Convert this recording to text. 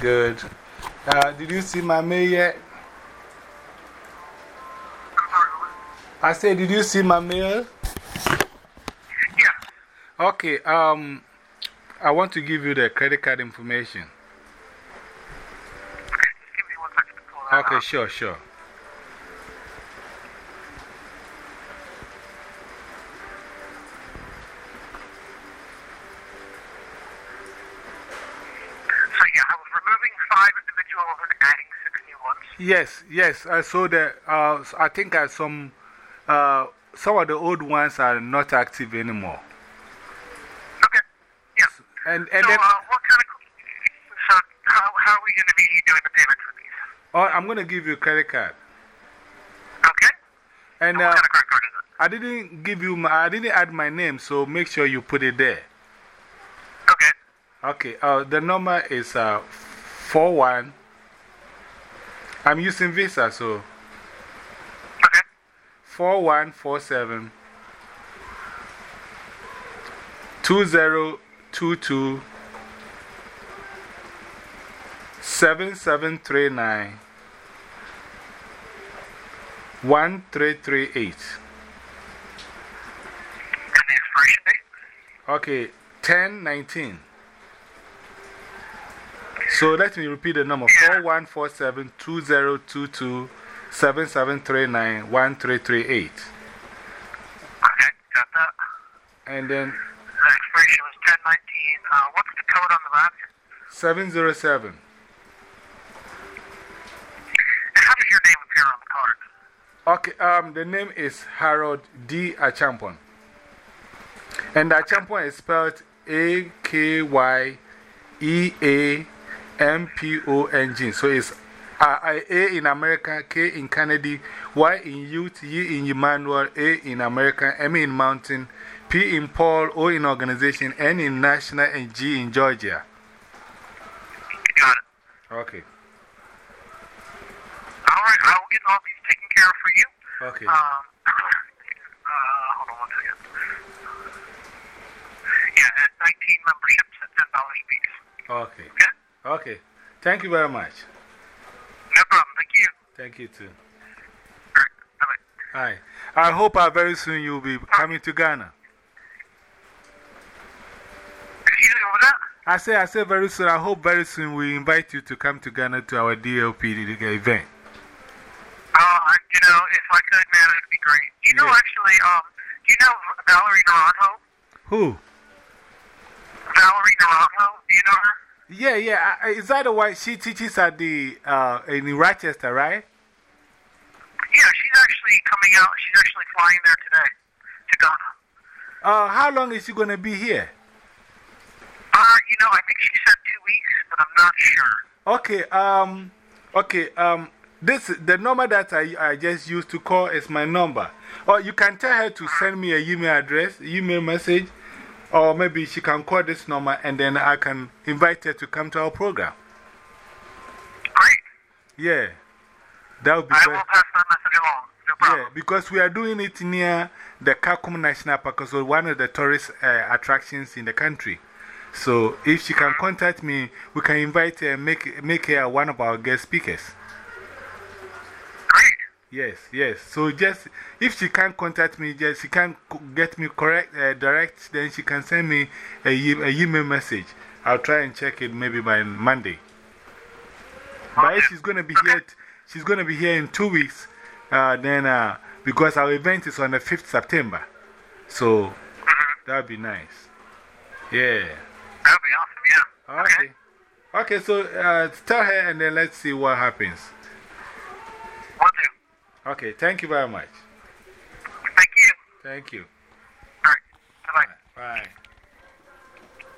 good. Uh, did you see my mail yet? I said, did you see my mail? Yeah. Okay, um, I want to give you the credit card information. Okay, just give me one second to pull that Okay, sure, sure. So, yeah, I was removing five individuals and adding six new ones. Yes, yes, I saw that. Uh, I think uh, some, uh, some of the old ones are not active anymore. Okay. Yeah. And, and so, then, uh, what kind of. So, how, how are we going to be doing the payment for these? oh, I'm going to give you a credit card. Okay. And what uh, kind of credit card is it? I didn't give you, my, I didn't add my name, so make sure you put it there. Okay. Okay, uh, the number is uh, 41. I'm using Visa, so Okay. 4147 2022 7739 1338. And the expiration date? Okay, 1019. So let me repeat the number Yeah. 4147 2022 7739 1338. Okay, got that. And then The expiration was 1019. Uh, what's the code on the back? 707. And how does your name appear on the card? Okay, um, the name is Harold D. Akyeampong. And Akyeampong is spelled A K Y E A M P O N G. So it's A in America, K in Kennedy, Y in youth, E in Emmanuel, A in America, M in mountain, P in Paul, O in organization, N in national, and G in Georgia. Got it. Okay. All right, I will get all these taken care of for you. Okay. Um, uh, hold on one second. Yeah, at 19 memberships at $10 each. Okay. Okay? Okay. Thank you very much. No problem. Thank you. Thank you too. Bye-bye. Hi. I hope uh, very soon you'll be coming to Ghana. Excuse me, what was that? I say, I say very soon. I hope very soon we invite you to come to Ghana to our DLP event. Uh, you know, if I could, man, it'd be great. Do you know, Yeah. actually, um, do you know Valerie Naranjo? Who? Valerie Naranjo? Do you know her? Yeah, yeah. Is that the one she teaches at the uh, in Rochester, right? Yeah, she's actually coming out. She's actually flying there today to Ghana. Uh, how long is she going to be here? Uh, you know, I think she said two weeks, but I'm not sure. Okay, um, okay, um, this, the number that I, I just used to call is my number. Or you can tell her to send me an email address, email message, or maybe she can call this number and then I can invite her to come to our program. Great. Yeah, that would be I will pass that message along. No. Yeah, because we are doing it near the Kakum National Park, so one of the tourist uh, attractions in the country. So if she can contact me, we can invite her and make, make her one of our guest speakers. Yes, yes. So just if she can't contact me, just she can't get me correct, uh, direct, then she can send me a, a email message. I'll try and check it maybe by Monday. But if she's going to be here, she's going to be here in two weeks, uh, then uh, because our event is on the 5th September. So that would be nice. Yeah. That would be awesome, yeah. Okay. Okay, so uh, tell her and then let's see what happens. Okay, thank you very much. Thank you. Thank you. All right. Bye-bye. Bye.